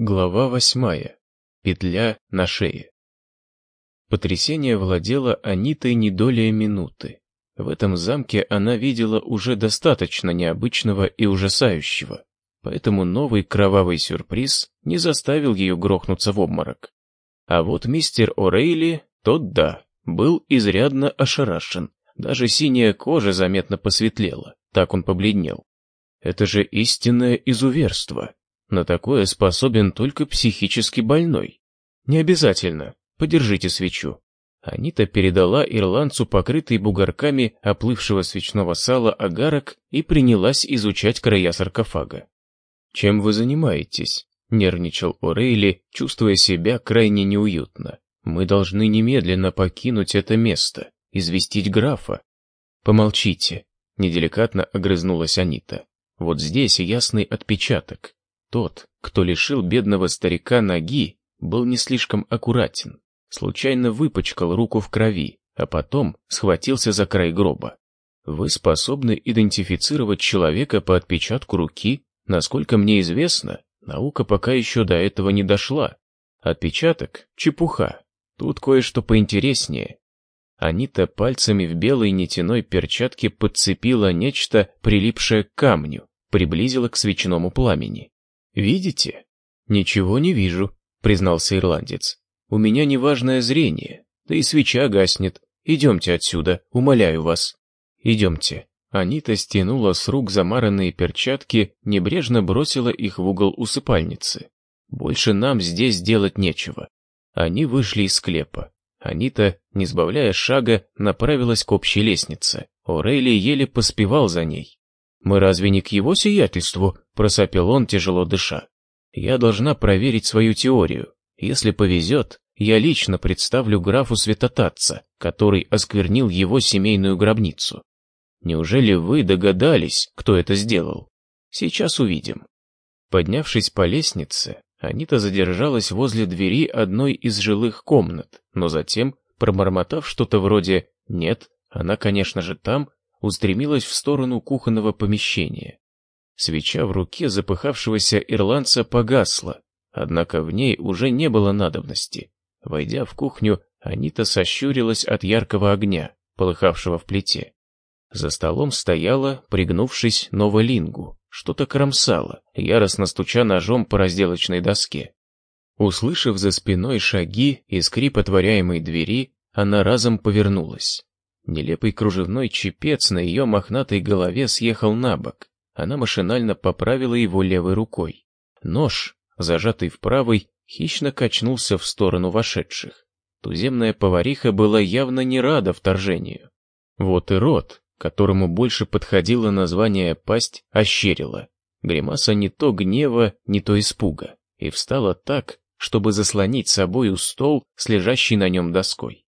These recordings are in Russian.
Глава восьмая. Петля на шее. Потрясение владело Анитой не долей минуты. В этом замке она видела уже достаточно необычного и ужасающего, поэтому новый кровавый сюрприз не заставил ее грохнуться в обморок. А вот мистер О'Рейли, тот да, был изрядно ошарашен. Даже синяя кожа заметно посветлела, так он побледнел. Это же истинное изуверство. На такое способен только психически больной. Не обязательно. Подержите свечу. Анита передала ирландцу покрытый бугорками оплывшего свечного сала агарок и принялась изучать края саркофага. «Чем вы занимаетесь?» — нервничал О'Рейли, чувствуя себя крайне неуютно. «Мы должны немедленно покинуть это место, известить графа». «Помолчите», — неделикатно огрызнулась Анита. «Вот здесь ясный отпечаток. Тот, кто лишил бедного старика ноги, был не слишком аккуратен. Случайно выпачкал руку в крови, а потом схватился за край гроба. Вы способны идентифицировать человека по отпечатку руки? Насколько мне известно, наука пока еще до этого не дошла. Отпечаток — чепуха. Тут кое-что поинтереснее. Анита пальцами в белой нитяной перчатке подцепила нечто, прилипшее к камню, приблизила к свечному пламени. «Видите?» «Ничего не вижу», — признался ирландец. «У меня неважное зрение, да и свеча гаснет. Идемте отсюда, умоляю вас». «Идемте». Анита стянула с рук замаранные перчатки, небрежно бросила их в угол усыпальницы. «Больше нам здесь делать нечего». Они вышли из склепа. Анита, не сбавляя шага, направилась к общей лестнице. Орейли еле поспевал за ней. «Мы разве не к его сиятельству?» – просопел он, тяжело дыша. «Я должна проверить свою теорию. Если повезет, я лично представлю графу Светотатца, который осквернил его семейную гробницу. Неужели вы догадались, кто это сделал? Сейчас увидим». Поднявшись по лестнице, Анита задержалась возле двери одной из жилых комнат, но затем, пробормотав что-то вроде «нет», она, конечно же, там, устремилась в сторону кухонного помещения. Свеча в руке запыхавшегося ирландца погасла, однако в ней уже не было надобности. Войдя в кухню, Анита сощурилась от яркого огня, полыхавшего в плите. За столом стояла, пригнувшись, новолингу, что-то кромсала, яростно стуча ножом по разделочной доске. Услышав за спиной шаги и скрип отворяемой двери, она разом повернулась. Нелепый кружевной чепец на ее мохнатой голове съехал на бок. Она машинально поправила его левой рукой. Нож, зажатый в правой, хищно качнулся в сторону вошедших. Туземная повариха была явно не рада вторжению. Вот и рот, которому больше подходило название «пасть», ощерила. Гримаса не то гнева, не то испуга, и встала так, чтобы заслонить собою стол с лежащей на нем доской.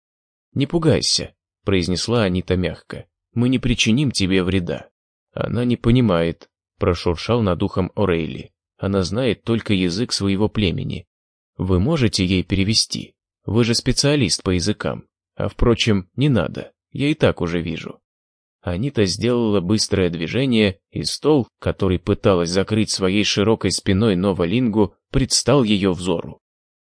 «Не пугайся», произнесла Анита мягко. «Мы не причиним тебе вреда». «Она не понимает», — прошуршал над ухом Орейли. «Она знает только язык своего племени. Вы можете ей перевести? Вы же специалист по языкам. А впрочем, не надо, я и так уже вижу». Анита сделала быстрое движение, и стол, который пыталась закрыть своей широкой спиной Новолингу, предстал ее взору.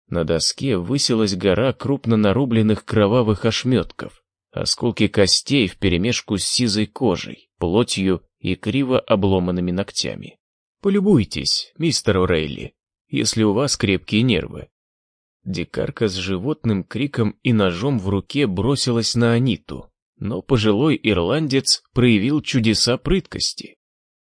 На доске высилась гора крупно нарубленных кровавых ошметков, Осколки костей вперемешку с сизой кожей, плотью и криво обломанными ногтями. Полюбуйтесь, мистер О'Рейли, если у вас крепкие нервы. Дикарка с животным криком и ножом в руке бросилась на Аниту, но пожилой ирландец проявил чудеса прыткости.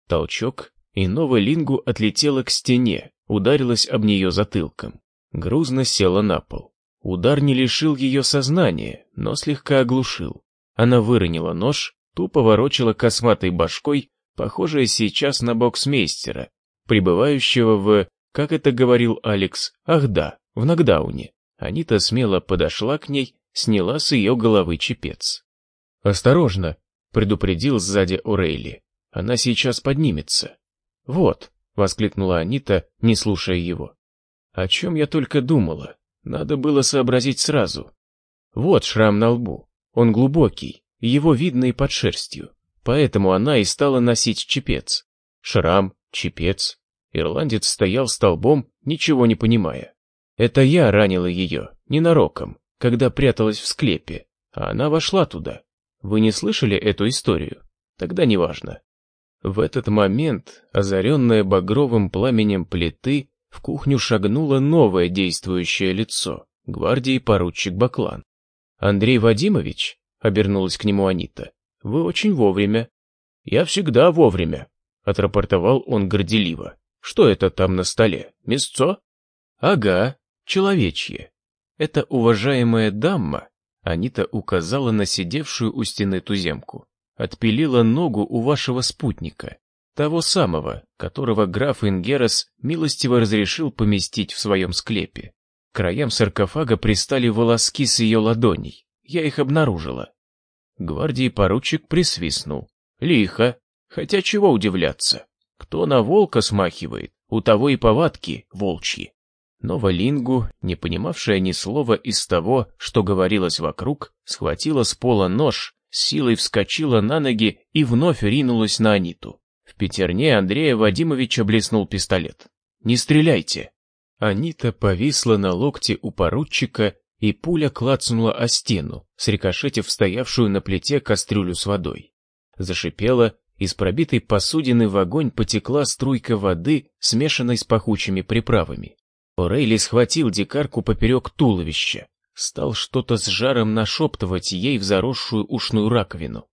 Толчок, и новая лингу отлетела к стене, ударилась об нее затылком. Грузно села на пол. Удар не лишил ее сознания, но слегка оглушил. Она выронила нож, тупо ворочала косматой башкой, похожая сейчас на боксмейстера, пребывающего в, как это говорил Алекс, ах да, в нокдауне. Анита смело подошла к ней, сняла с ее головы чепец. «Осторожно!» — предупредил сзади Орейли. «Она сейчас поднимется». «Вот!» — воскликнула Анита, не слушая его. «О чем я только думала. Надо было сообразить сразу. Вот шрам на лбу. Он глубокий, его видно и под шерстью. Поэтому она и стала носить чепец. Шрам, чепец. Ирландец стоял столбом, ничего не понимая. Это я ранила ее, ненароком, когда пряталась в склепе, а она вошла туда. Вы не слышали эту историю? Тогда неважно. В этот момент, озаренное багровым пламенем плиты, в кухню шагнуло новое действующее лицо, гвардии поручик Баклан. «Андрей Вадимович?» — обернулась к нему Анита. «Вы очень вовремя». «Я всегда вовремя», — отрапортовал он горделиво. «Что это там на столе? Мясцо?» «Ага, человечье. Это уважаемая дама Анита указала на сидевшую у стены туземку. Отпилила ногу у вашего спутника, того самого, которого граф Ингерас милостиво разрешил поместить в своем склепе. К краям саркофага пристали волоски с ее ладоней. Я их обнаружила. Гвардии поручик присвистнул. Лихо. Хотя чего удивляться? Кто на волка смахивает, у того и повадки волчьи. Но Валингу, не понимавшая ни слова из того, что говорилось вокруг, схватила с пола нож, силой вскочила на ноги и вновь ринулась на Аниту. В пятерне Андрея Вадимовича блеснул пистолет. «Не стреляйте!» Анита повисла на локте у поручика, и пуля клацнула о стену, срикошетив стоявшую на плите кастрюлю с водой. Зашипела, из пробитой посудины в огонь потекла струйка воды, смешанной с пахучими приправами. Орейли схватил дикарку поперек туловища, стал что-то с жаром нашептывать ей в заросшую ушную раковину.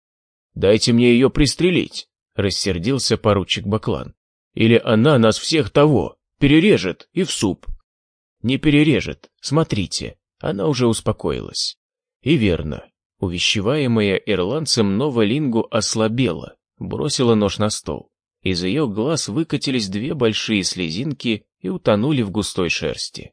«Дайте мне ее пристрелить!» — рассердился поручик Баклан. «Или она нас всех того, перережет и в суп!» «Не перережет, смотрите, она уже успокоилась». И верно, увещеваемая ирландцем Новолингу ослабела, бросила нож на стол. Из ее глаз выкатились две большие слезинки и утонули в густой шерсти.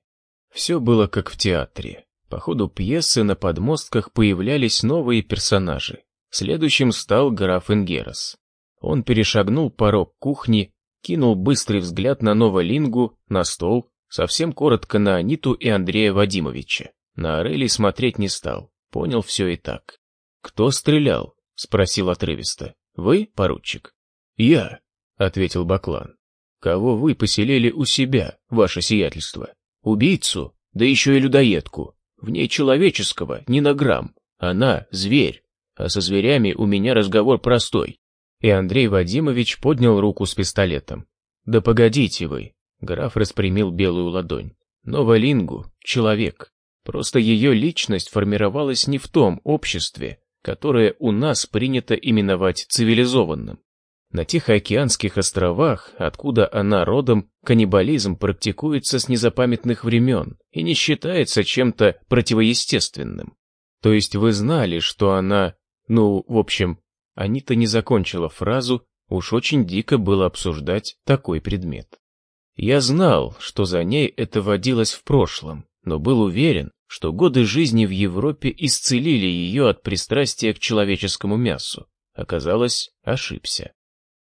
Все было как в театре. По ходу пьесы на подмостках появлялись новые персонажи. Следующим стал граф Ингерас. Он перешагнул порог кухни, кинул быстрый взгляд на Новолингу, на стол, совсем коротко на Аниту и Андрея Вадимовича. На Орелий смотреть не стал, понял все и так. «Кто стрелял?» — спросил отрывисто. «Вы, поручик?» «Я», — ответил Баклан. «Кого вы поселили у себя, ваше сиятельство? Убийцу, да еще и людоедку. В ней человеческого ни на грамм. Она — зверь, а со зверями у меня разговор простой». И Андрей Вадимович поднял руку с пистолетом. «Да погодите вы!» Граф распрямил белую ладонь. «Но Валингу — человек. Просто ее личность формировалась не в том обществе, которое у нас принято именовать цивилизованным. На Тихоокеанских островах, откуда она родом, каннибализм практикуется с незапамятных времен и не считается чем-то противоестественным. То есть вы знали, что она... Ну, в общем, Анита не закончила фразу, уж очень дико было обсуждать такой предмет. Я знал, что за ней это водилось в прошлом, но был уверен, что годы жизни в Европе исцелили ее от пристрастия к человеческому мясу. Оказалось, ошибся.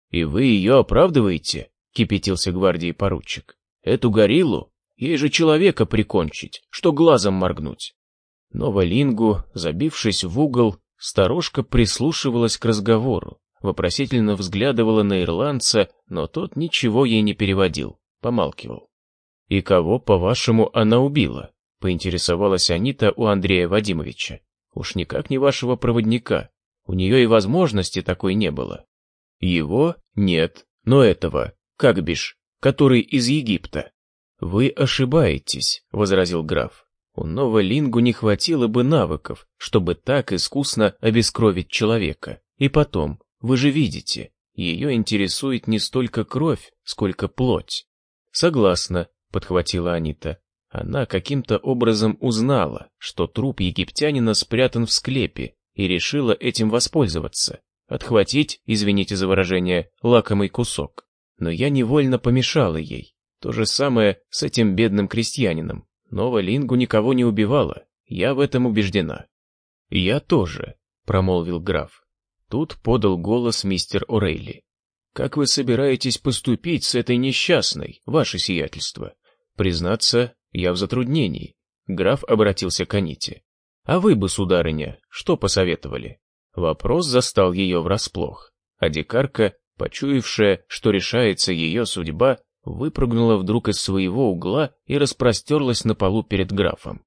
«И вы ее оправдываете?» — кипятился гвардии поручик. «Эту гориллу? Ей же человека прикончить, что глазом моргнуть». Но Валингу, забившись в угол, сторожка прислушивалась к разговору, вопросительно взглядывала на ирландца, но тот ничего ей не переводил, помалкивал. «И кого, по-вашему, она убила?» — поинтересовалась Анита у Андрея Вадимовича. «Уж никак не вашего проводника. У нее и возможности такой не было». Его нет, но этого, как бишь, который из Египта. Вы ошибаетесь, возразил граф. У Новолингу не хватило бы навыков, чтобы так искусно обескровить человека. И потом, вы же видите, ее интересует не столько кровь, сколько плоть. Согласна, подхватила Анита. Она каким-то образом узнала, что труп египтянина спрятан в склепе, и решила этим воспользоваться отхватить, извините за выражение, лакомый кусок. Но я невольно помешала ей. То же самое с этим бедным крестьянином. Нова Лингу никого не убивала, я в этом убеждена. Я тоже, промолвил граф. Тут подал голос мистер Орейли. Как вы собираетесь поступить с этой несчастной, ваше сиятельство? Признаться, я в затруднении. Граф обратился к Аните. А вы бы, сударыня, что посоветовали? Вопрос застал ее врасплох, а дикарка, почуявшая, что решается ее судьба, выпрыгнула вдруг из своего угла и распростерлась на полу перед графом.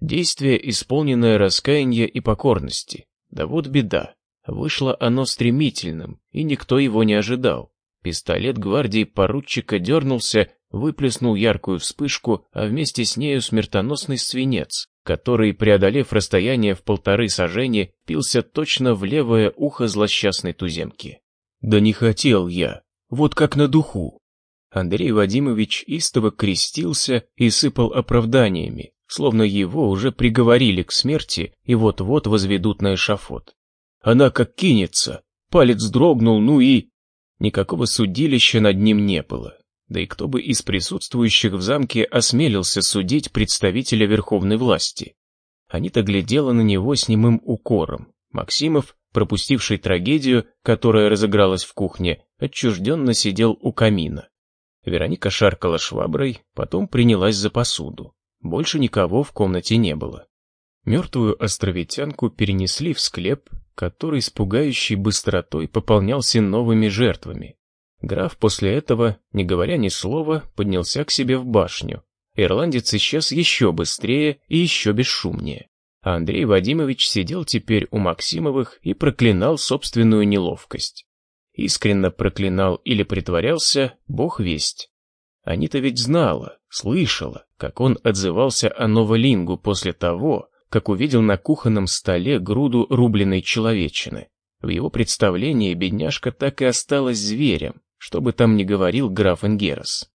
Действие, исполненное раскаяния и покорности. Да вот беда. Вышло оно стремительным, и никто его не ожидал. Пистолет гвардии поручика дернулся, выплеснул яркую вспышку, а вместе с нею смертоносный свинец, который, преодолев расстояние в полторы сажени, пился точно в левое ухо злосчастной туземки. «Да не хотел я, вот как на духу!» Андрей Вадимович истово крестился и сыпал оправданиями, словно его уже приговорили к смерти и вот-вот возведут на эшафот. Она как кинется, палец дрогнул, ну и... Никакого судилища над ним не было. Да и кто бы из присутствующих в замке осмелился судить представителя верховной власти? Анита глядела на него с немым укором. Максимов, пропустивший трагедию, которая разыгралась в кухне, отчужденно сидел у камина. Вероника шаркала шваброй, потом принялась за посуду. Больше никого в комнате не было. Мертвую островитянку перенесли в склеп, который с пугающей быстротой пополнялся новыми жертвами. Граф после этого, не говоря ни слова, поднялся к себе в башню. Ирландец исчез еще быстрее и еще бесшумнее. А Андрей Вадимович сидел теперь у Максимовых и проклинал собственную неловкость. Искренно проклинал или притворялся, бог весть. Анита ведь знала, слышала, как он отзывался о Новолингу после того, как увидел на кухонном столе груду рубленной человечины. В его представлении бедняжка так и осталась зверем, что бы там ни говорил граф Энгерос.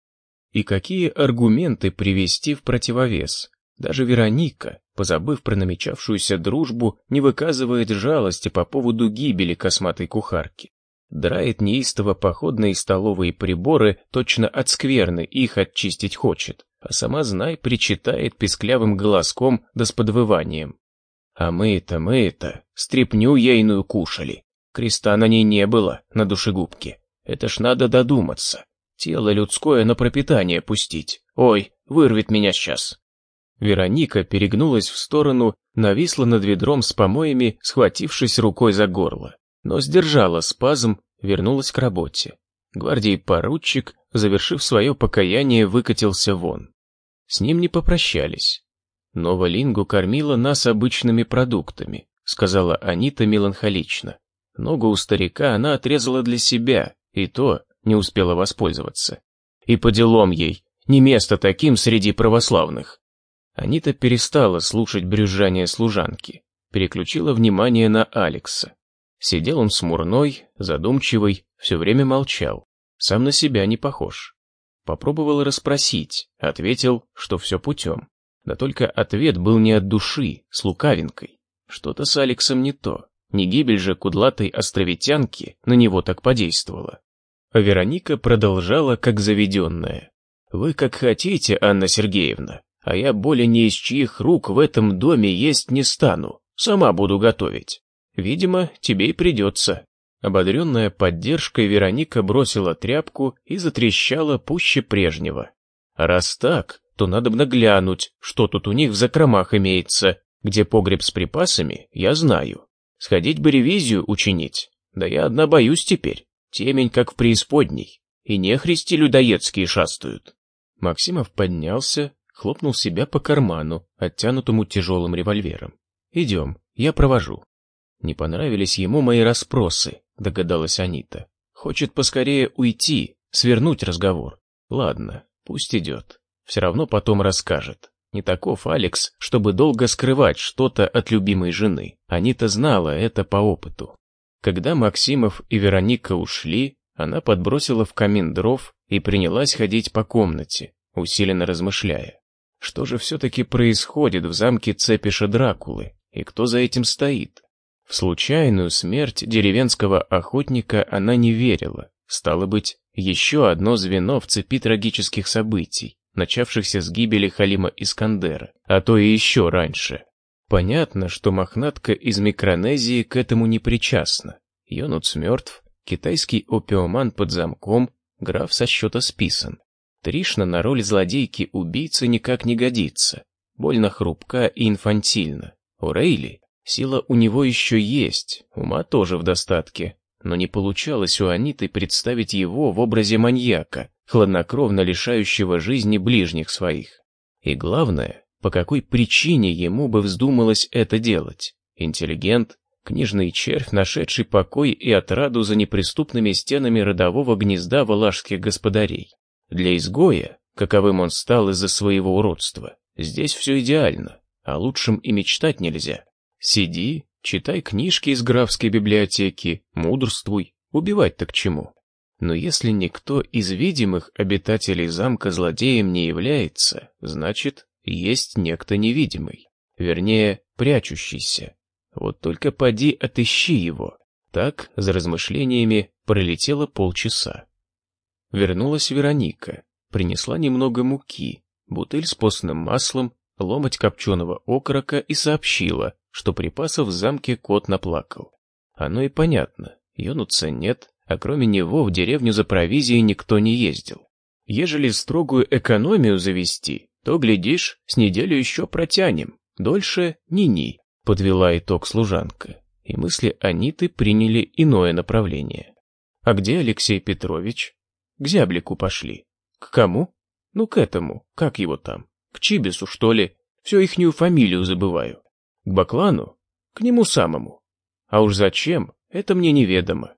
И какие аргументы привести в противовес? Даже Вероника, позабыв про намечавшуюся дружбу, не выказывает жалости по поводу гибели косматой кухарки. Драет неистово походные столовые приборы, точно от скверны их очистить хочет а сама, знай, причитает песклявым голоском да с подвыванием. А мы-то, мы-то, стряпню ейную кушали. Креста на ней не было, на душегубке. Это ж надо додуматься. Тело людское на пропитание пустить. Ой, вырвет меня сейчас. Вероника перегнулась в сторону, нависла над ведром с помоями, схватившись рукой за горло. Но сдержала спазм, вернулась к работе. Гвардии поручик, завершив свое покаяние, выкатился вон. С ним не попрощались. Нова Лингу кормила нас обычными продуктами, сказала Анита меланхолично. Ногу у старика она отрезала для себя, и то не успела воспользоваться. И по делам ей, не место таким среди православных. Анита перестала слушать брюзжание служанки, переключила внимание на Алекса. Сидел он смурной, задумчивый, все время молчал, сам на себя не похож. Попробовал расспросить, ответил, что все путем. Да только ответ был не от души, с лукавинкой. Что-то с Алексом не то. Не гибель же кудлатой островитянки на него так подействовала. А Вероника продолжала, как заведенная. «Вы как хотите, Анна Сергеевна, а я более ни из чьих рук в этом доме есть не стану. Сама буду готовить. Видимо, тебе и придется. Ободренная поддержкой, Вероника бросила тряпку и затрещала пуще прежнего. Раз так, то надо бы наглянуть, что тут у них в закромах имеется, где погреб с припасами, я знаю. Сходить бы ревизию учинить, да я одна боюсь теперь, темень как в преисподней, и нехристи людоедские шастают. Максимов поднялся, хлопнул себя по карману, оттянутому тяжелым револьвером. «Идем, я провожу». Не понравились ему мои расспросы, догадалась Анита. Хочет поскорее уйти, свернуть разговор. Ладно, пусть идет. Все равно потом расскажет. Не таков Алекс, чтобы долго скрывать что-то от любимой жены. Анита знала это по опыту. Когда Максимов и Вероника ушли, она подбросила в камин дров и принялась ходить по комнате, усиленно размышляя. Что же все-таки происходит в замке Цепиша Дракулы, и кто за этим стоит? В случайную смерть деревенского охотника она не верила. Стало быть, еще одно звено в цепи трагических событий, начавшихся с гибели Халима Искандера, а то и еще раньше. Понятно, что мохнатка из Микронезии к этому не причастна. Йонуц мертв, китайский опиоман под замком, граф со счета списан. Тришна на роль злодейки-убийцы никак не годится, больно хрупка и инфантильна. Урейли Сила у него еще есть, ума тоже в достатке, но не получалось у Аниты представить его в образе маньяка, хладнокровно лишающего жизни ближних своих. И главное, по какой причине ему бы вздумалось это делать. Интеллигент, книжный червь, нашедший покой и отраду за неприступными стенами родового гнезда валашских господарей. Для изгоя, каковым он стал из-за своего уродства, здесь все идеально, а лучшим и мечтать нельзя. Сиди, читай книжки из графской библиотеки, мудрствуй, убивать-то к чему? Но если никто из видимых обитателей замка злодеем не является, значит, есть некто невидимый, вернее, прячущийся. Вот только поди отыщи его. Так, за размышлениями, пролетело полчаса. Вернулась Вероника, принесла немного муки, бутыль с постным маслом, ломоть копченого окорока и сообщила, что припасов в замке кот наплакал. Оно и понятно, Йонуца нет, а кроме него в деревню за провизией никто не ездил. Ежели строгую экономию завести, то, глядишь, с неделю еще протянем, дольше ни-ни, подвела итог служанка, и мысли Аниты приняли иное направление. А где Алексей Петрович? К зяблику пошли. К кому? Ну, к этому, как его там? К Чибису, что ли? Все ихнюю фамилию забываю. К Баклану? К нему самому. А уж зачем, это мне неведомо.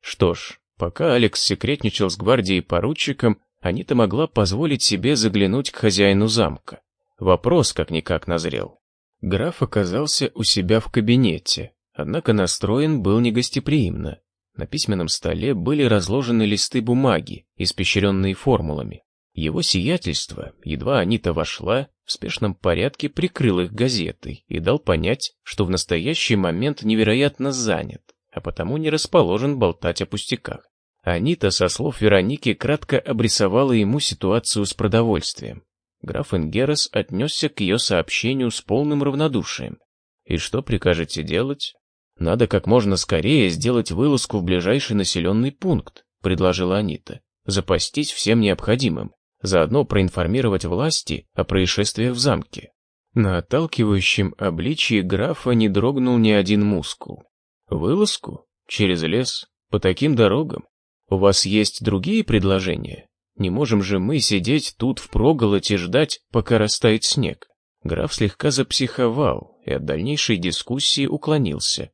Что ж, пока Алекс секретничал с гвардией поручиком, Анита могла позволить себе заглянуть к хозяину замка. Вопрос как-никак назрел. Граф оказался у себя в кабинете, однако настроен был негостеприимно. На письменном столе были разложены листы бумаги, испещренные формулами. Его сиятельство, едва Анита вошла, в спешном порядке прикрыл их газетой и дал понять, что в настоящий момент невероятно занят а потому не расположен болтать о пустяках. Анита, со слов Вероники, кратко обрисовала ему ситуацию с продовольствием. Граф Ингерес отнесся к ее сообщению с полным равнодушием. «И что прикажете делать?» «Надо как можно скорее сделать вылазку в ближайший населенный пункт», — предложила Анита. «Запастись всем необходимым, заодно проинформировать власти о происшествиях в замке». На отталкивающем обличии графа не дрогнул ни один мускул. Вылазку? Через лес? По таким дорогам? У вас есть другие предложения? Не можем же мы сидеть тут в проголоте ждать, пока растает снег. Граф слегка запсиховал и от дальнейшей дискуссии уклонился.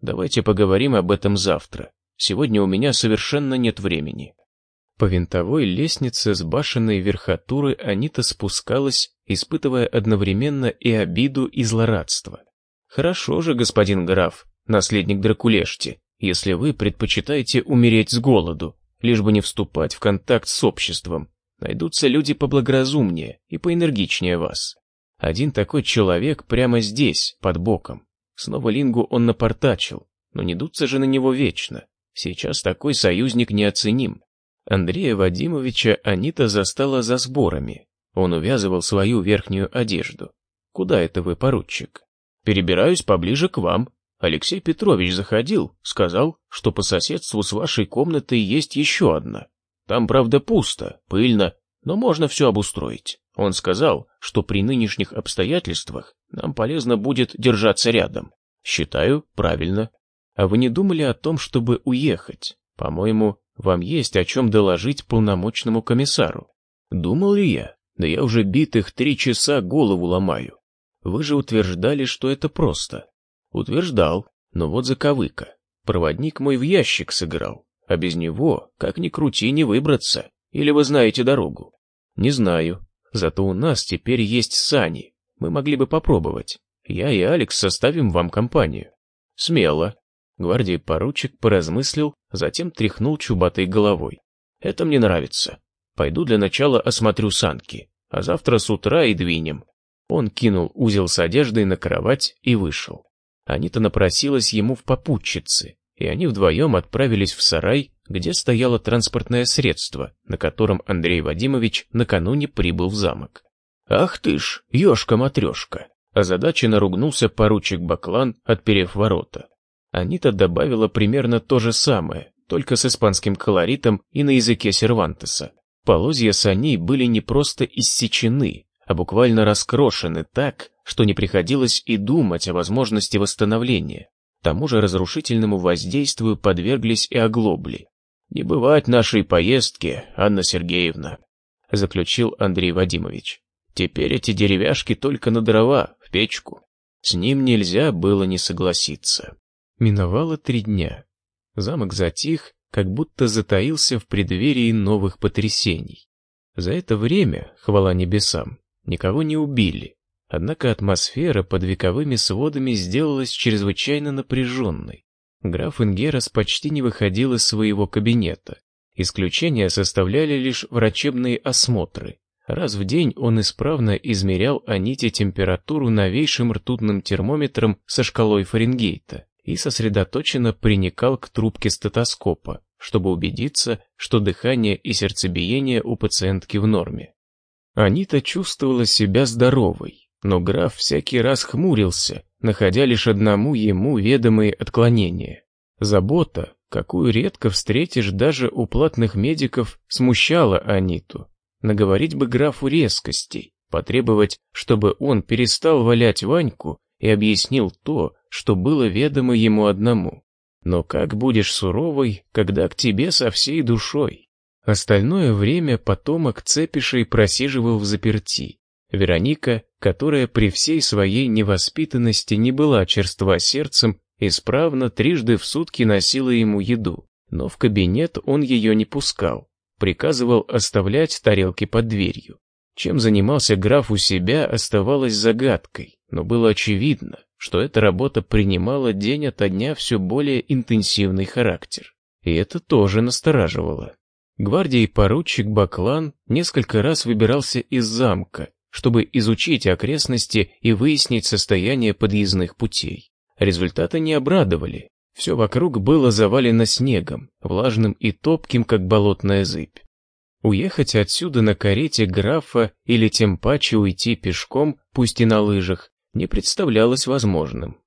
Давайте поговорим об этом завтра. Сегодня у меня совершенно нет времени. По винтовой лестнице с башенной верхотуры Анита спускалась, испытывая одновременно и обиду, и злорадство. Хорошо же, господин граф, наследник Дракулешти, если вы предпочитаете умереть с голоду, лишь бы не вступать в контакт с обществом. Найдутся люди поблагоразумнее и поэнергичнее вас. Один такой человек прямо здесь, под боком. Снова Лингу он напортачил, но не дуться же на него вечно. Сейчас такой союзник неоценим. Андрея Вадимовича Анита застала за сборами. Он увязывал свою верхнюю одежду. «Куда это вы, поручик?» «Перебираюсь поближе к вам», Алексей Петрович заходил, сказал, что по соседству с вашей комнатой есть еще одна. Там, правда, пусто, пыльно, но можно все обустроить. Он сказал, что при нынешних обстоятельствах нам полезно будет держаться рядом. Считаю, правильно. А вы не думали о том, чтобы уехать? По-моему, вам есть о чем доложить полномочному комиссару. Думал ли я? Да я уже битых три часа голову ломаю. Вы же утверждали, что это просто. Утверждал, но вот заковыка. Проводник мой в ящик сыграл, а без него, как ни крути, не выбраться. Или вы знаете дорогу? Не знаю. Зато у нас теперь есть сани. Мы могли бы попробовать. Я и Алекс составим вам компанию. Смело. Гвардии поручик поразмыслил, затем тряхнул чубатой головой. Это мне нравится. Пойду для начала осмотрю санки, а завтра с утра и двинем. Он кинул узел с одеждой на кровать и вышел. Анита напросилась ему в попутчицы, и они вдвоем отправились в сарай, где стояло транспортное средство, на котором Андрей Вадимович накануне прибыл в замок. «Ах ты ж, ёшка-матрёшка!» Озадаченно ругнулся поручик Баклан, отперев ворота. Анита добавила примерно то же самое, только с испанским колоритом и на языке Сервантеса. Полозья саней были не просто иссечены, а буквально раскрошены так, что не приходилось и думать о возможности восстановления. Тому же разрушительному воздействию подверглись и оглобли. «Не бывать нашей поездки, Анна Сергеевна», — заключил Андрей Вадимович. «Теперь эти деревяшки только на дрова, в печку. С ним нельзя было не согласиться». Миновало три дня. Замок затих, как будто затаился в преддверии новых потрясений. За это время, хвала небесам, никого не убили, однако атмосфера под вековыми сводами сделалась чрезвычайно напряженной. Граф Ингерас почти не выходил из своего кабинета. Исключения составляли лишь врачебные осмотры. Раз в день он исправно измерял Аните температуру новейшим ртутным термометром со шкалой Фаренгейта и сосредоточенно приникал к трубке стетоскопа, чтобы убедиться, что дыхание и сердцебиение у пациентки в норме. Анита чувствовала себя здоровой, но граф всякий раз хмурился, находя лишь одному ему ведомые отклонения. Забота, какую редко встретишь даже у платных медиков, смущала Аниту. Наговорить бы графу резкостей, потребовать, чтобы он перестал валять Ваньку и объяснил то, что было ведомо ему одному. Но как будешь суровой, когда к тебе со всей душой? Остальное время потомок Цепишей просиживал в заперти. Вероника, которая при всей своей невоспитанности не была черства сердцем, исправно трижды в сутки носила ему еду, но в кабинет он ее не пускал, приказывал оставлять тарелки под дверью. Чем занимался граф у себя, оставалось загадкой, но было очевидно, что эта работа принимала день ото дня все более интенсивный характер. И это тоже настораживало. Гвардии поручик Баклан несколько раз выбирался из замка, чтобы изучить окрестности и выяснить состояние подъездных путей. Результаты не обрадовали. Все вокруг было завалено снегом, влажным и топким, как болотная зыбь. Уехать отсюда на карете графа или тем паче уйти пешком, пусть и на лыжах, не представлялось возможным.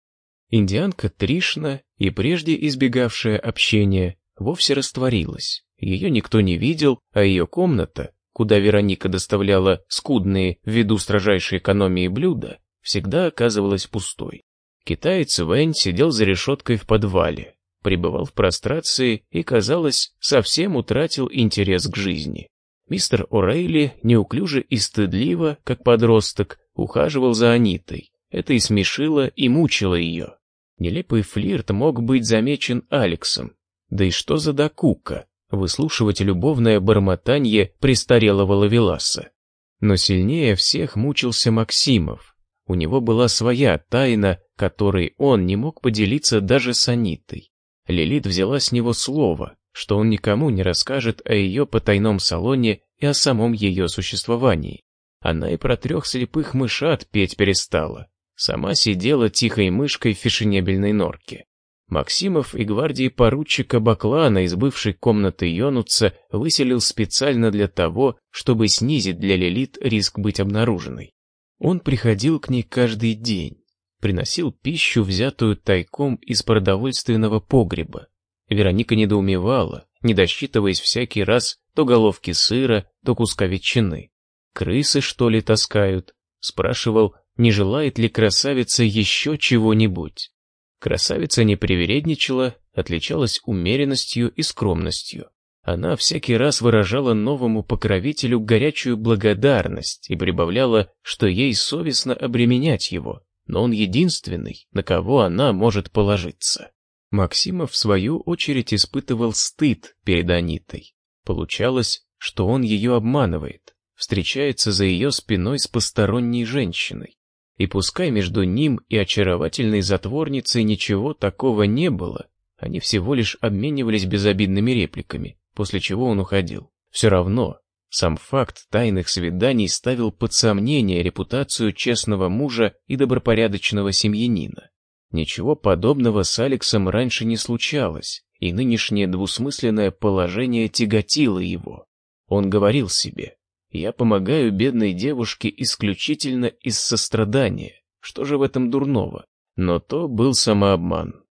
Индианка Тришна, и прежде избегавшая общения, вовсе растворилась. Ее никто не видел, а ее комната, куда Вероника доставляла скудные ввиду строжайшей экономии блюда, всегда оказывалась пустой. Китаец Вэнь сидел за решеткой в подвале, пребывал в прострации и, казалось, совсем утратил интерес к жизни. Мистер О'Рейли неуклюже и стыдливо, как подросток, ухаживал за Анитой, это и смешило, и мучило ее. Нелепый флирт мог быть замечен Алексом. Да и что за докука, выслушивать любовное бормотанье престарелого Лавеласа. Но сильнее всех мучился Максимов. У него была своя тайна, которой он не мог поделиться даже с Анитой. Лилит взяла с него слово, что он никому не расскажет о ее потайном салоне и о самом ее существовании. Она и про трех слепых мышат петь перестала. Сама сидела тихой мышкой в фешенебельной норке. Максимов и гвардии поручика Баклана из бывшей комнаты Йонуца выселил специально для того, чтобы снизить для Лилит риск быть обнаруженной. Он приходил к ней каждый день, приносил пищу, взятую тайком из продовольственного погреба. Вероника недоумевала, не досчитываясь всякий раз то головки сыра, то куска ветчины. «Крысы, что ли, таскают?» — спрашивал не желает ли красавица еще чего-нибудь. Красавица не привередничала, отличалась умеренностью и скромностью. Она всякий раз выражала новому покровителю горячую благодарность и прибавляла, что ей совестно обременять его, но он единственный, на кого она может положиться. Максимов, в свою очередь, испытывал стыд перед Анитой. Получалось, что он ее обманывает, встречается за ее спиной с посторонней женщиной. И пускай между ним и очаровательной затворницей ничего такого не было, они всего лишь обменивались безобидными репликами, после чего он уходил. Все равно, сам факт тайных свиданий ставил под сомнение репутацию честного мужа и добропорядочного семьянина. Ничего подобного с Алексом раньше не случалось, и нынешнее двусмысленное положение тяготило его. Он говорил себе, я помогаю бедной девушке исключительно из сострадания. Что же в этом дурного? Но то был самообман.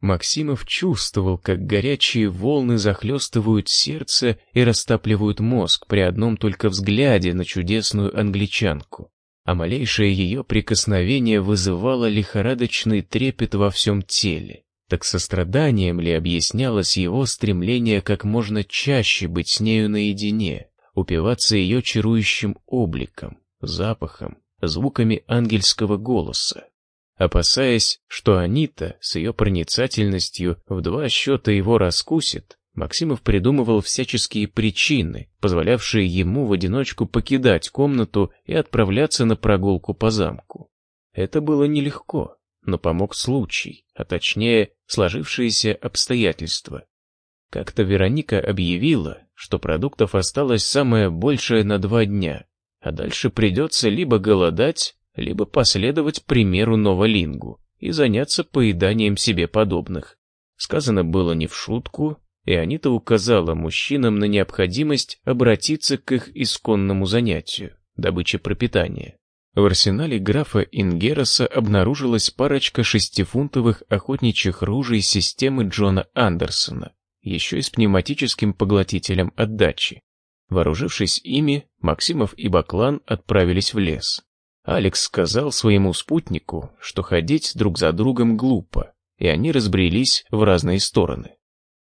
Максимов чувствовал, как горячие волны захлестывают сердце и растапливают мозг при одном только взгляде на чудесную англичанку. А малейшее ее прикосновение вызывало лихорадочный трепет во всем теле. Так состраданием ли объяснялось его стремление как можно чаще быть с нею наедине, упиваться ее чарующим обликом, запахом, звуками ангельского голоса? Опасаясь, что Анита с ее проницательностью в два счета его раскусит, Максимов придумывал всяческие причины, позволявшие ему в одиночку покидать комнату и отправляться на прогулку по замку. Это было нелегко, но помог случай, а точнее сложившиеся обстоятельства. Как-то Вероника объявила, что продуктов осталось самое большее на два дня, а дальше придется либо голодать, либо последовать примеру Новолингу и заняться поеданием себе подобных. Сказано было не в шутку, и Анита указала мужчинам на необходимость обратиться к их исконному занятию – добыче пропитания. В арсенале графа Ингероса обнаружилась парочка шестифунтовых охотничьих ружей системы Джона Андерсона, еще и с пневматическим поглотителем отдачи. Вооружившись ими, Максимов и Баклан отправились в лес. Алекс сказал своему спутнику, что ходить друг за другом глупо, и они разбрелись в разные стороны.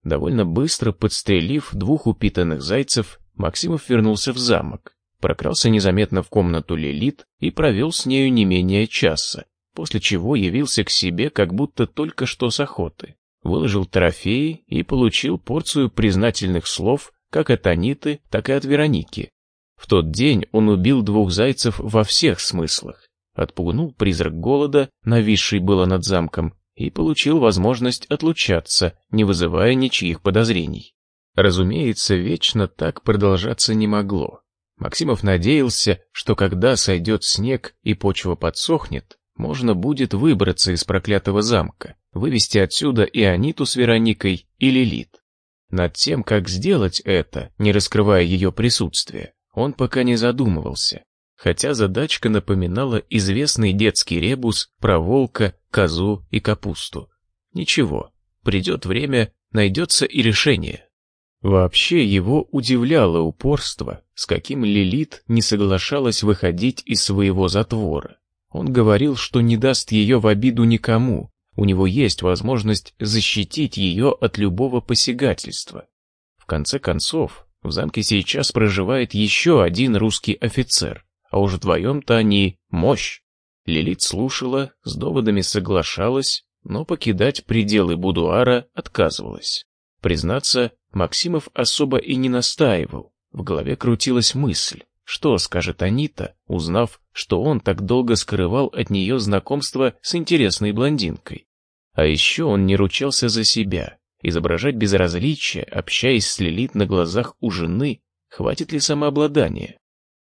Довольно быстро подстрелив двух упитанных зайцев, Максимов вернулся в замок, прокрался незаметно в комнату Лилит и провел с нею не менее часа, после чего явился к себе как будто только что с охоты. Выложил трофеи и получил порцию признательных слов как от Аниты, так и от Вероники. В тот день он убил двух зайцев во всех смыслах. Отпугнул призрак голода, нависший было над замком, и получил возможность отлучаться, не вызывая ничьих подозрений. Разумеется, вечно так продолжаться не могло. Максимов надеялся, что когда сойдет снег и почва подсохнет, можно будет выбраться из проклятого замка, вывести отсюда и Аниту с Вероникой, и Лилит. Над тем, как сделать это, не раскрывая ее присутствие, он пока не задумывался хотя задачка напоминала известный детский ребус про волка, козу и капусту. Ничего, придет время, найдется и решение. Вообще его удивляло упорство, с каким Лилит не соглашалась выходить из своего затвора. Он говорил, что не даст ее в обиду никому, у него есть возможность защитить ее от любого посягательства. В конце концов, в замке сейчас проживает еще один русский офицер, а уж вдвоем-то они мощь. Лилит слушала, с доводами соглашалась, но покидать пределы будуара отказывалась. Признаться, Максимов особо и не настаивал. В голове крутилась мысль, что скажет Анита, узнав, что он так долго скрывал от нее знакомство с интересной блондинкой. А еще он не ручался за себя. Изображать безразличие, общаясь с Лилит на глазах у жены, хватит ли самообладания?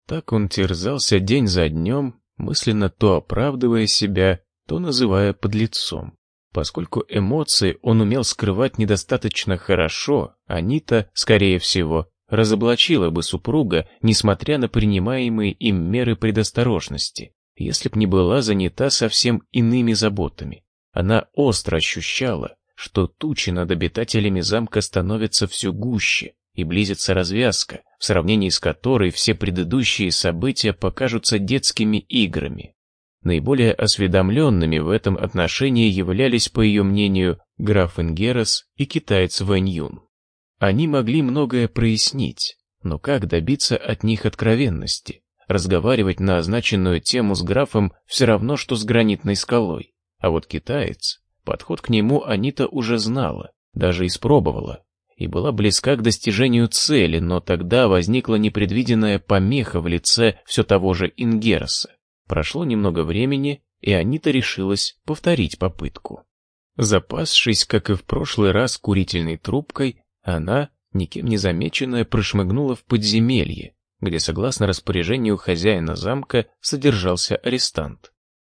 Так он терзался день за днем, мысленно то оправдывая себя, то называя подлецом. Поскольку эмоции он умел скрывать недостаточно хорошо, Анита, скорее всего, разоблачила бы супруга, несмотря на принимаемые им меры предосторожности, если б не была занята совсем иными заботами. Она остро ощущала, что тучи над обитателями замка становятся все гуще, и близится развязка, в сравнении с которой все предыдущие события покажутся детскими играми. Наиболее осведомленными в этом отношении являлись, по ее мнению, граф Ингерас и китаец Вэнь Юн. Они могли многое прояснить, но как добиться от них откровенности? Разговаривать на означенную тему с графом все равно, что с гранитной скалой. А вот китаец, подход к нему Анита уже знала, даже испробовала, и была близка к достижению цели, но тогда возникла непредвиденная помеха в лице все того же Ингероса. Прошло немного времени, и Анита решилась повторить попытку. Запасшись, как и в прошлый раз, курительной трубкой, она, никем не замеченная, прошмыгнула в подземелье, где, согласно распоряжению хозяина замка, содержался арестант.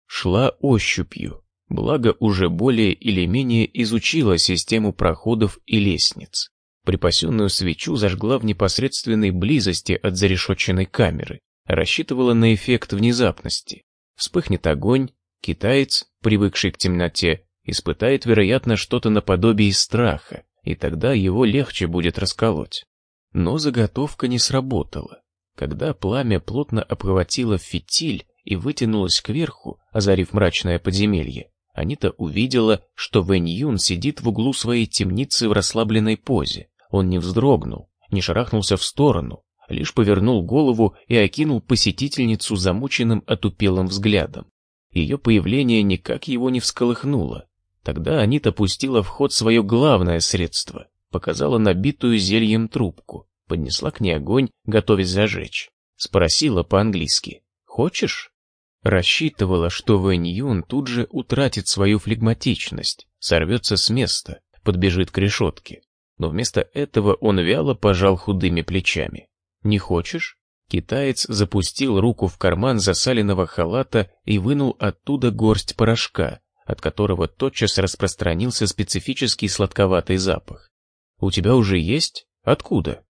Шла ощупью, благо уже более или менее изучила систему проходов и лестниц. Припасенную свечу зажгла в непосредственной близости от зарешоченной камеры, рассчитывала на эффект внезапности. Вспыхнет огонь, китаец, привыкший к темноте, испытает, вероятно, что-то наподобие страха, и тогда его легче будет расколоть. Но заготовка не сработала. Когда пламя плотно обхватило фитиль и вытянулось кверху, озарив мрачное подземелье, Анита увидела, что Вэнь Юн сидит в углу своей темницы в расслабленной позе. Он не вздрогнул, не шарахнулся в сторону, лишь повернул голову и окинул посетительницу замученным отупелым взглядом. Ее появление никак его не всколыхнуло. Тогда Анита пустила в ход свое главное средство, показала набитую зельем трубку, поднесла к ней огонь, готовясь зажечь. Спросила по-английски «Хочешь?». Рассчитывала, что Вэнь Юн тут же утратит свою флегматичность, сорвется с места, подбежит к решетке. Но вместо этого он вяло пожал худыми плечами. «Не хочешь?» Китаец запустил руку в карман засаленного халата и вынул оттуда горсть порошка, от которого тотчас распространился специфический сладковатый запах. «У тебя уже есть? Откуда?»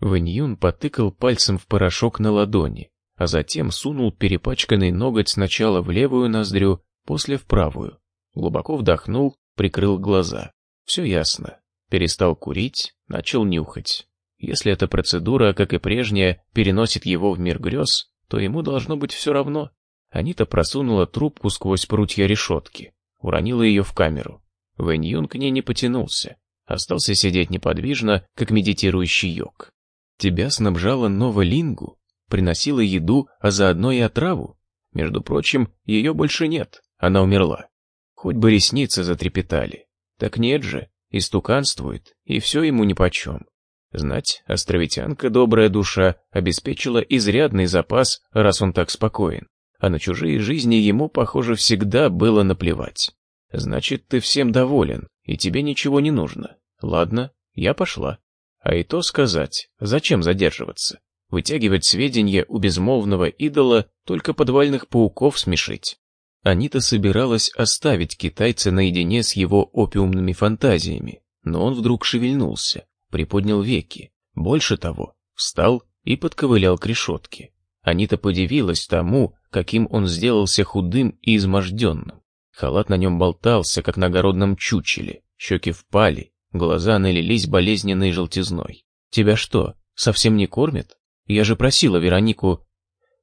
Вэньюн потыкал пальцем в порошок на ладони, а затем сунул перепачканный ноготь сначала в левую ноздрю, после в правую. Глубоко вдохнул, прикрыл глаза. Все ясно. Перестал курить, начал нюхать. Если эта процедура, как и прежняя, переносит его в мир грез, то ему должно быть все равно. Анита просунула трубку сквозь прутья решетки, уронила ее в камеру. Вэнь Юн к ней не потянулся, остался сидеть неподвижно, как медитирующий йог. «Тебя снабжала Новолингу?» приносила еду, а заодно и отраву. Между прочим, ее больше нет, она умерла. Хоть бы ресницы затрепетали. Так нет же, истуканствует, и все ему нипочем. Знать, островитянка, добрая душа, обеспечила изрядный запас, раз он так спокоен. А на чужие жизни ему, похоже, всегда было наплевать. Значит, ты всем доволен, и тебе ничего не нужно. Ладно, я пошла. А и то сказать, зачем задерживаться? Вытягивать сведения у безмолвного идола, только подвальных пауков смешить. Анита собиралась оставить китайца наедине с его опиумными фантазиями, но он вдруг шевельнулся, приподнял веки. Больше того, встал и подковылял к решетке. Анита подивилась тому, каким он сделался худым и изможденным. Халат на нем болтался, как на огородном чучеле, щеки впали, глаза налились болезненной желтизной. «Тебя что, совсем не кормят?» Я же просила Веронику...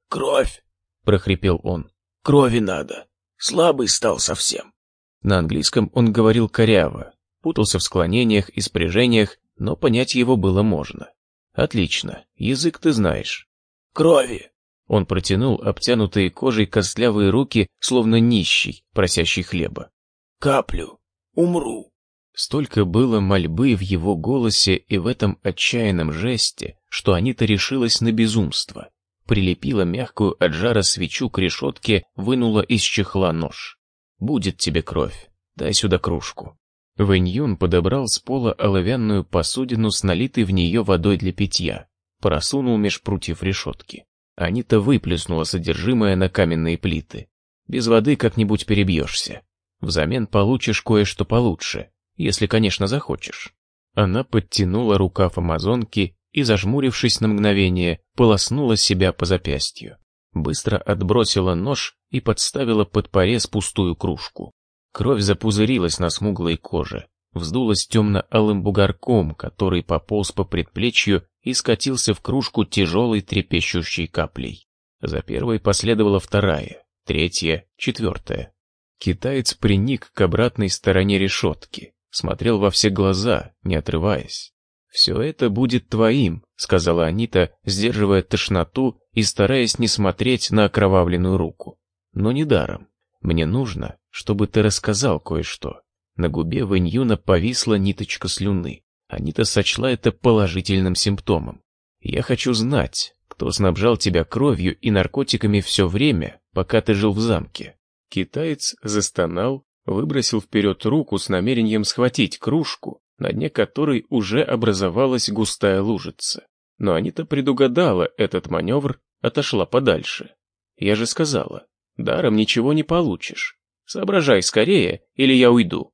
«Кровь!» — прохрипел он. «Крови надо. Слабый стал совсем». На английском он говорил коряво, путался в склонениях и спряжениях, но понять его было можно. «Отлично, язык ты знаешь». «Крови!» Он протянул обтянутые кожей костлявые руки, словно нищий, просящий хлеба. «Каплю. Умру». Столько было мольбы в его голосе и в этом отчаянном жесте, что Анита решилась на безумство. Прилепила мягкую от жара свечу к решетке, вынула из чехла нож. «Будет тебе кровь. Дай сюда кружку». Вэнь подобрал с пола оловянную посудину с налитой в нее водой для питья, просунул меж прутьев решетки. Анита выплеснула содержимое на каменные плиты. Без воды как-нибудь перебьешься. Взамен получишь кое-что получше, если, конечно, захочешь. Она подтянула рукав амазонки и, зажмурившись на мгновение, полоснула себя по запястью. Быстро отбросила нож и подставила под порез пустую кружку. Кровь запузырилась на смуглой коже, вздулась темно-алым бугорком, который пополз по предплечью и скатился в кружку тяжелой трепещущей каплей. За первой последовала вторая, третья, четвертая. Китаец приник к обратной стороне решетки, смотрел во все глаза, не отрываясь. «Все это будет твоим», — сказала Анита, сдерживая тошноту и стараясь не смотреть на окровавленную руку. «Но не даром. Мне нужно, чтобы ты рассказал кое-что». На губе Вэньюна повисла ниточка слюны. Анита сочла это положительным симптомом. «Я хочу знать, кто снабжал тебя кровью и наркотиками все время, пока ты жил в замке». Китаец застонал, выбросил вперед руку с намерением схватить кружку, на дне которой уже образовалась густая лужица. Но Анита предугадала этот маневр, отошла подальше. Я же сказала, даром ничего не получишь. Соображай скорее, или я уйду.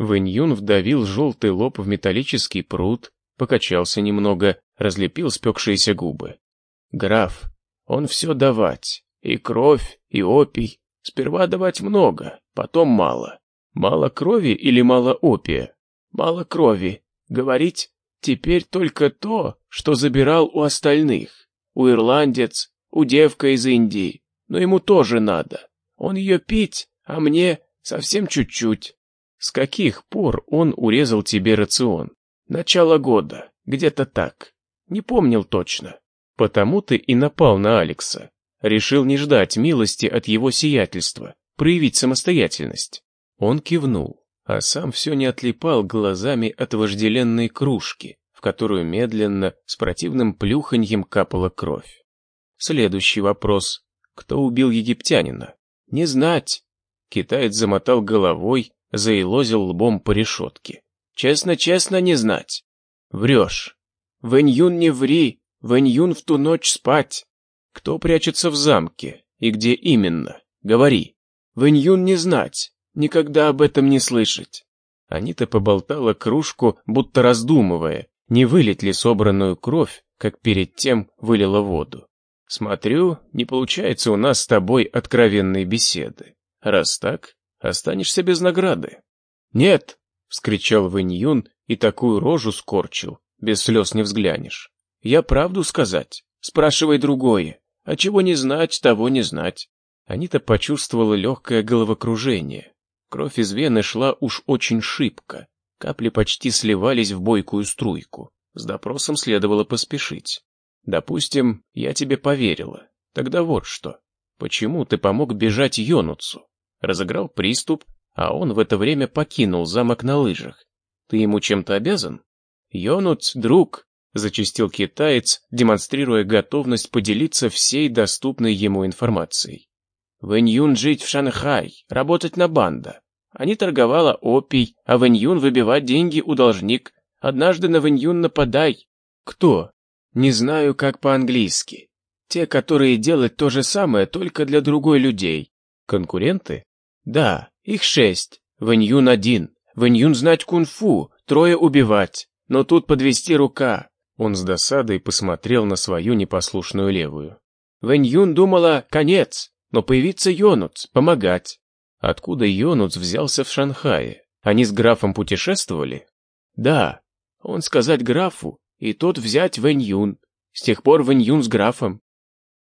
Вэньюн вдавил желтый лоб в металлический пруд, покачался немного, разлепил спекшиеся губы. Граф, он все давать, и кровь, и опий, Сперва давать много, потом мало. Мало крови или мало опия? Мало крови. Говорить теперь только то, что забирал у остальных. У ирландец, у девка из Индии. Но ему тоже надо. Он ее пить, а мне Совсем чуть-чуть. С каких пор он урезал тебе рацион? Начало года, где-то так. Не помнил точно. Потому ты и напал на Алекса. Решил не ждать милости от его сиятельства, проявить самостоятельность. Он кивнул, а сам все не отлипал глазами от вожделенной кружки, в которую медленно, с противным плюханьем капала кровь. Следующий вопрос. Кто убил египтянина? Не знать. Китаец замотал головой, заилозил лбом по решетке. Честно-честно не знать. Врешь. Вэньюн не ври, Вэньюн в ту ночь спать. Кто прячется в замке и где именно? Говори. Вэньюн не знать, никогда об этом не слышать. Анита поболтала кружку, будто раздумывая, не вылить ли собранную кровь, как перед тем вылила воду. Смотрю, не получается у нас с тобой откровенной беседы. Раз так, останешься без награды. Нет, — вскричал Вэньюн и такую рожу скорчил, без слез не взглянешь. Я правду сказать? Спрашивай другое. А чего не знать, того не знать. Анита почувствовала легкое головокружение. Кровь из вены шла уж очень шибко. Капли почти сливались в бойкую струйку. С допросом следовало поспешить. Допустим, я тебе поверила. Тогда вот что. Почему ты помог бежать Йонуцу? Разыграл приступ, а он в это время покинул замок на лыжах. Ты ему чем-то обязан? Йонуц — друг, — зачастил китаец, демонстрируя готовность поделиться всей доступной ему информацией. Вэньюн жить в Шанхай, работать на банда. Они торговала опий, а Вэньюн выбивать деньги у должник. Однажды на Вэньюн нападай. Кто? Не знаю, как по-английски. Те, которые делают то же самое, только для другой людей. Конкуренты? Да, их шесть. Вэньюн один. Вэньюн знать кунг-фу, трое убивать. Но тут подвести рука. Он с досадой посмотрел на свою непослушную левую. Вэнь Юн думала конец, но появится Йонуц, помогать. Откуда Йонуц взялся в Шанхае? Они с графом путешествовали? Да, он сказать графу, и тот взять Вэнь Юн. С тех пор Вэнь Юн с графом.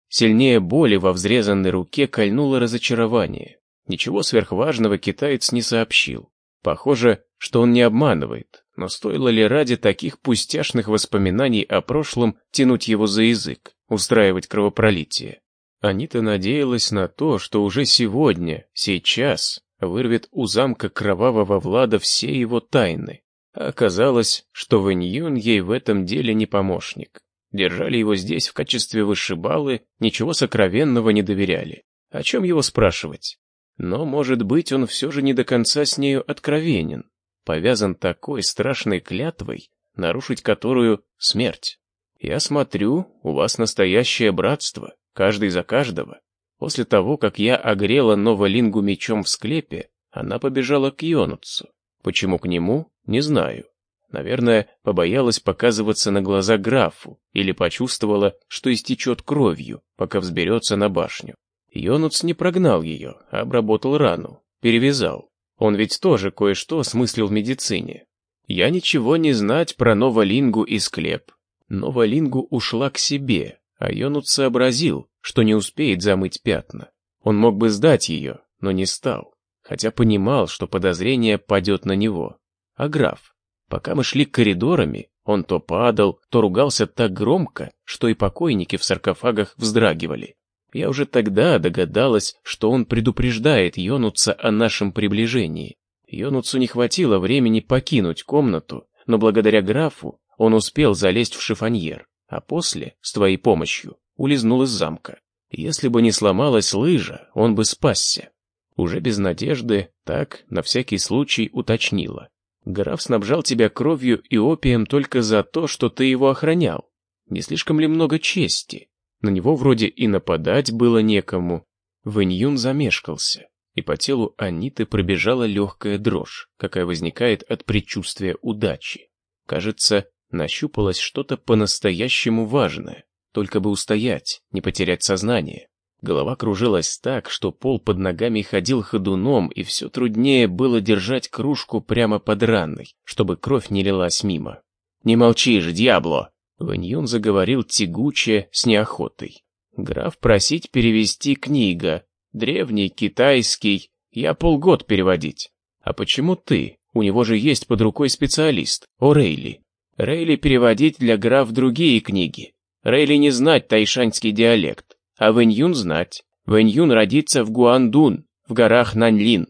Сильнее боли во взрезанной руке кольнуло разочарование. Ничего сверхважного китаец не сообщил. Похоже, что он не обманывает, но стоило ли ради таких пустяшных воспоминаний о прошлом тянуть его за язык, устраивать кровопролитие? Анита надеялась на то, что уже сегодня, сейчас, вырвет у замка кровавого Влада все его тайны. А оказалось, что Вэньюн ей в этом деле не помощник. Держали его здесь в качестве вышибалы, ничего сокровенного не доверяли. О чем его спрашивать? Но, может быть, он все же не до конца с нею откровенен, повязан такой страшной клятвой, нарушить которую смерть. Я смотрю, у вас настоящее братство, каждый за каждого. После того, как я огрела Новолингу мечом в склепе, она побежала к Йонуцу. Почему к нему, не знаю. Наверное, побоялась показываться на глаза графу или почувствовала, что истечет кровью, пока взберется на башню. Йонуц не прогнал ее, а обработал рану, перевязал. Он ведь тоже кое-что смыслил в медицине. Я ничего не знать про Новолингу и склеп. Новолингу ушла к себе, а Йонуц сообразил, что не успеет замыть пятна. Он мог бы сдать ее, но не стал, хотя понимал, что подозрение падет на него. А граф? Пока мы шли коридорами, он то падал, то ругался так громко, что и покойники в саркофагах вздрагивали. Я уже тогда догадалась, что он предупреждает Йонуца о нашем приближении. Йонуцу не хватило времени покинуть комнату, но благодаря графу он успел залезть в шифоньер, а после, с твоей помощью, улизнул из замка. Если бы не сломалась лыжа, он бы спасся. Уже без надежды, так, на всякий случай, уточнила. Граф снабжал тебя кровью и опием только за то, что ты его охранял. Не слишком ли много чести? На него вроде и нападать было некому. Вэньюн замешкался, и по телу Аниты пробежала легкая дрожь, какая возникает от предчувствия удачи. Кажется, нащупалось что-то по-настоящему важное, только бы устоять, не потерять сознание. Голова кружилась так, что пол под ногами ходил ходуном, и все труднее было держать кружку прямо под раной, чтобы кровь не лилась мимо. «Не молчишь, дьябло!» Ваньон заговорил тягуче, с неохотой. Граф просить перевести книга. Древний, китайский, Я полгода переводить. А почему ты? У него же есть под рукой специалист, О'Рейли. Рейли переводить для граф другие книги. Рейли не знать тайшанский диалект, а Вэньюн знать. Вэньюн родится в Гуандун, в горах Наньлин.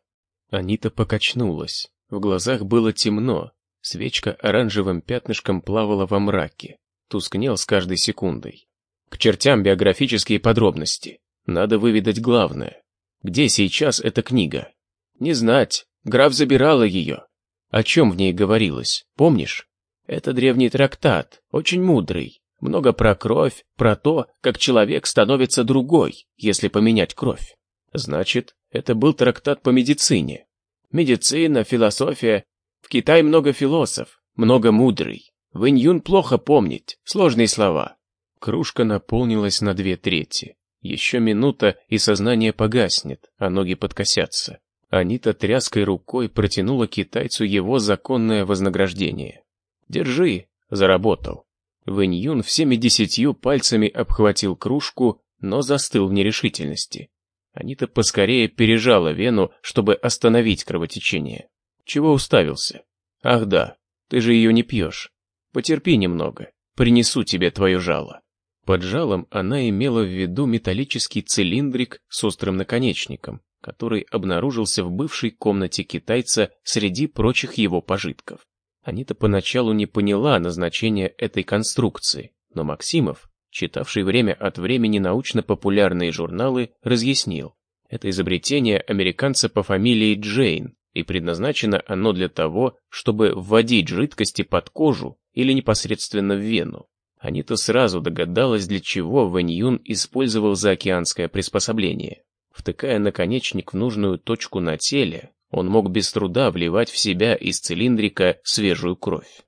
Анита покачнулась. В глазах было темно. Свечка оранжевым пятнышком плавала во мраке. Тускнел с каждой секундой. К чертям биографические подробности. Надо выведать главное. Где сейчас эта книга? Не знать. Граф забирала ее. О чем в ней говорилось, помнишь? Это древний трактат, очень мудрый. Много про кровь, про то, как человек становится другой, если поменять кровь. Значит, это был трактат по медицине. Медицина, философия. В Китае много философов, много мудрый. В Иньюн плохо помнить, сложные слова. Кружка наполнилась на две трети. Еще минута, и сознание погаснет, а ноги подкосятся. Анита тряской рукой протянула китайцу его законное вознаграждение. «Держи», — заработал. Вэньюн всеми десятью пальцами обхватил кружку, но застыл в нерешительности. Анита поскорее пережала вену, чтобы остановить кровотечение. Чего уставился? Ах да, ты же ее не пьешь. Потерпи немного, принесу тебе твое жало. Под жалом она имела в виду металлический цилиндрик с острым наконечником, который обнаружился в бывшей комнате китайца среди прочих его пожитков. Анита поначалу не поняла назначения этой конструкции, но Максимов, читавший время от времени научно-популярные журналы, разъяснил. Это изобретение американца по фамилии Джейн, и предназначено оно для того, чтобы вводить жидкости под кожу или непосредственно в вену. Анита сразу догадалась, для чего Вэнь Юн использовал заокеанское приспособление. Втыкая наконечник в нужную точку на теле, он мог без труда вливать в себя из цилиндрика свежую кровь.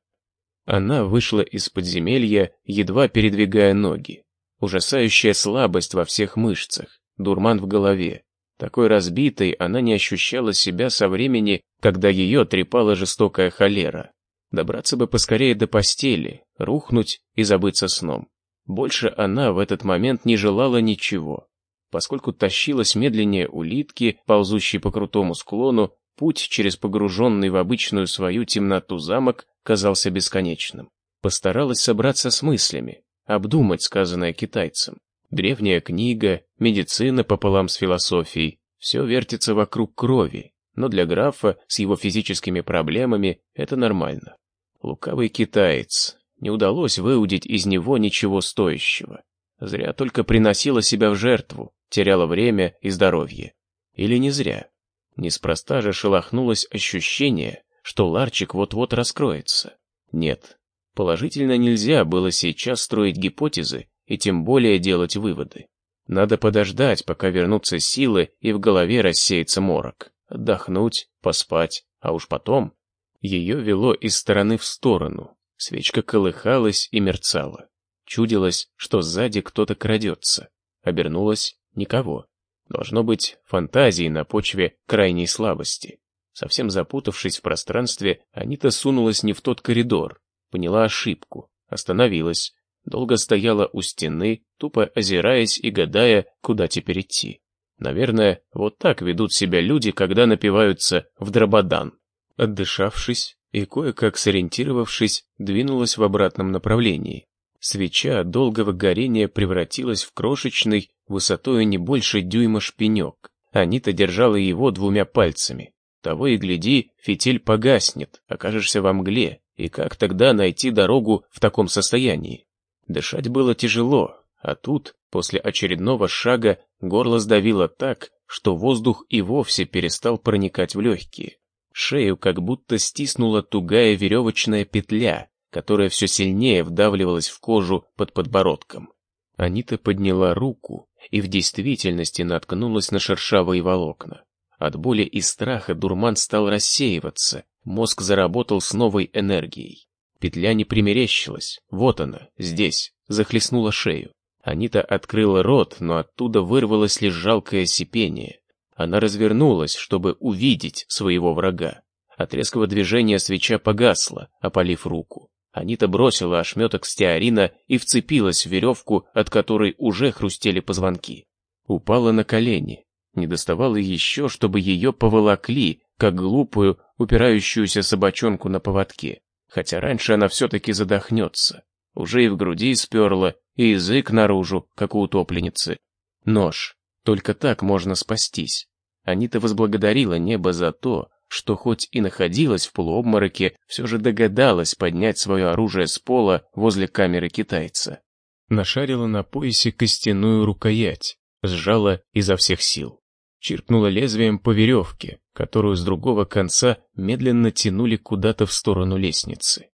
Она вышла из подземелья, едва передвигая ноги. Ужасающая слабость во всех мышцах, дурман в голове. Такой разбитой она не ощущала себя со времени, когда ее трепала жестокая холера. Добраться бы поскорее до постели, рухнуть и забыться сном. Больше она в этот момент не желала ничего. Поскольку тащилась медленнее улитки, ползущей по крутому склону, путь через погруженный в обычную свою темноту замок казался бесконечным. Постаралась собраться с мыслями, обдумать сказанное китайцем. Древняя книга, медицина пополам с философией, все вертится вокруг крови, но для графа с его физическими проблемами это нормально. Лукавый китаец, не удалось выудить из него ничего стоящего. Зря только приносила себя в жертву, теряла время и здоровье. Или не зря. Неспроста же шелохнулось ощущение, что ларчик вот-вот раскроется. Нет, положительно нельзя было сейчас строить гипотезы и тем более делать выводы. Надо подождать, пока вернутся силы и в голове рассеется морок. Отдохнуть, поспать, а уж потом... Ее вело из стороны в сторону. Свечка колыхалась и мерцала. Чудилось, что сзади кто-то крадется. Обернулась — никого. Должно быть фантазии на почве крайней слабости. Совсем запутавшись в пространстве, Анита сунулась не в тот коридор. Поняла ошибку. Остановилась. Долго стояла у стены, тупо озираясь и гадая, куда теперь идти. Наверное, вот так ведут себя люди, когда напиваются в дрободан. Отдышавшись и кое-как сориентировавшись, двинулась в обратном направлении. Свеча долгого горения превратилась в крошечный, высотой не больше дюйма шпинек. Анита держала его двумя пальцами. Того и гляди, фитиль погаснет, окажешься во мгле, и как тогда найти дорогу в таком состоянии? Дышать было тяжело, а тут, после очередного шага, горло сдавило так, что воздух и вовсе перестал проникать в легкие. Шею как будто стиснула тугая веревочная петля, которая все сильнее вдавливалась в кожу под подбородком. Анита подняла руку и в действительности наткнулась на шершавые волокна. От боли и страха дурман стал рассеиваться, мозг заработал с новой энергией. Петля не примерещилась, вот она, здесь, захлестнула шею. Анита открыла рот, но оттуда вырвалось лишь жалкое сипение. Она развернулась, чтобы увидеть своего врага. От резкого движения свеча погасла, опалив руку. Анита бросила ошметок стеарина и вцепилась в веревку, от которой уже хрустели позвонки. Упала на колени. Не доставало еще, чтобы ее поволокли, как глупую, упирающуюся собачонку на поводке. Хотя раньше она все-таки задохнется. Уже и в груди сперла, и язык наружу, как у утопленницы. Нож. Только так можно спастись. Анита возблагодарила небо за то, что хоть и находилась в полуобмороке, все же догадалась поднять свое оружие с пола возле камеры китайца. Нашарила на поясе костяную рукоять, сжала изо всех сил. Чиркнула лезвием по веревке, которую с другого конца медленно тянули куда-то в сторону лестницы.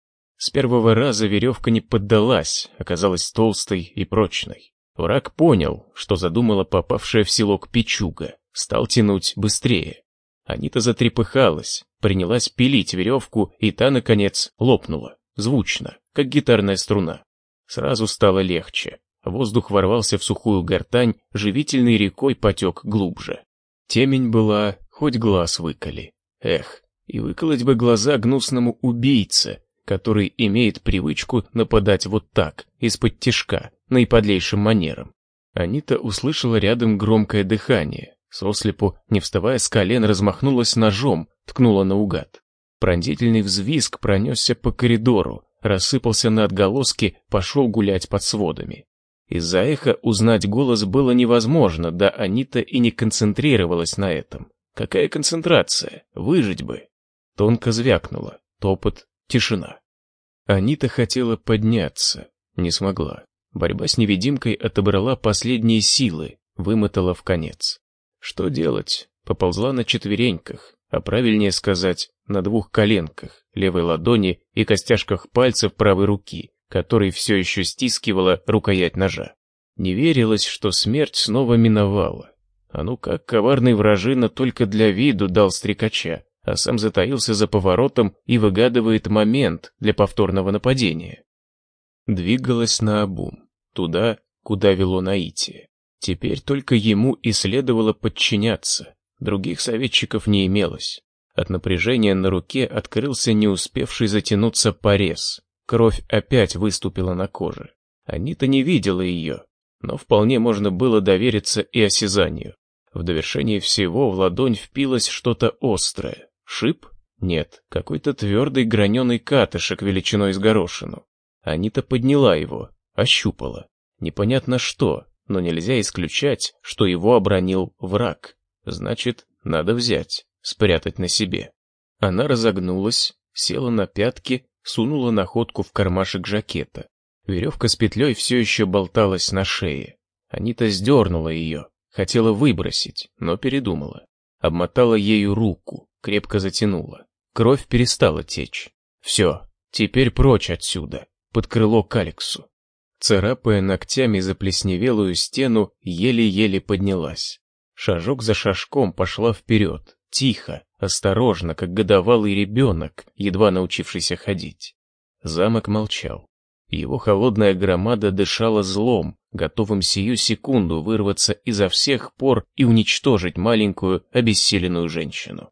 С первого раза веревка не поддалась, оказалась толстой и прочной. Враг понял, что задумала попавшая в селок печуга, стал тянуть быстрее. Анита затрепыхалась, принялась пилить веревку, и та, наконец, лопнула, звучно, как гитарная струна. Сразу стало легче. Воздух ворвался в сухую гортань, живительной рекой потек глубже. Темень была, хоть глаз выколи. Эх, и выколоть бы глаза гнусному убийце, который имеет привычку нападать вот так, из-под тишка, наиподлейшим манером. Анита услышала рядом громкое дыхание, Сослепу, не вставая с колен, размахнулась ножом, ткнула наугад. Пронзительный взвизг пронесся по коридору, рассыпался на отголоски, пошел гулять под сводами. Из-за эха узнать голос было невозможно, да Анита и не концентрировалась на этом. Какая концентрация? Выжить бы. Тонко звякнула. Топот, тишина. Анита хотела подняться, не смогла. Борьба с невидимкой отобрала последние силы, вымотала в конец. Что делать? Поползла на четвереньках, а правильнее сказать, на двух коленках, левой ладони и костяшках пальцев правой руки, которой все еще стискивала рукоять ножа. Не верилось, что смерть снова миновала. А ну как коварный вражина только для виду дал стрекача, а сам затаился за поворотом и выгадывает момент для повторного нападения. Двигалась на обум, туда, куда вело наитие. Теперь только ему и следовало подчиняться, других советчиков не имелось. От напряжения на руке открылся не успевший затянуться порез. Кровь опять выступила на коже. Анита не видела ее, но вполне можно было довериться и осязанию. В довершении всего в ладонь впилось что-то острое. Шип? Нет, какой-то твердый граненый катышек величиной с горошину. Анита подняла его, ощупала. Непонятно что, но нельзя исключать, что его обронил враг. Значит, надо взять, спрятать на себе. Она разогнулась, села на пятки, сунула находку в кармашек жакета. Веревка с петлей все еще болталась на шее. Анита сдернула ее, хотела выбросить, но передумала. Обмотала ею руку, крепко затянула. Кровь перестала течь. Все, теперь прочь отсюда, под крыло к Алексу царапая ногтями заплесневелую стену, еле-еле поднялась. Шажок за шажком пошла вперед, тихо, осторожно, как годовалый ребенок, едва научившийся ходить. Замок молчал. Его холодная громада дышала злом, готовым сию секунду вырваться изо всех пор и уничтожить маленькую, обессиленную женщину.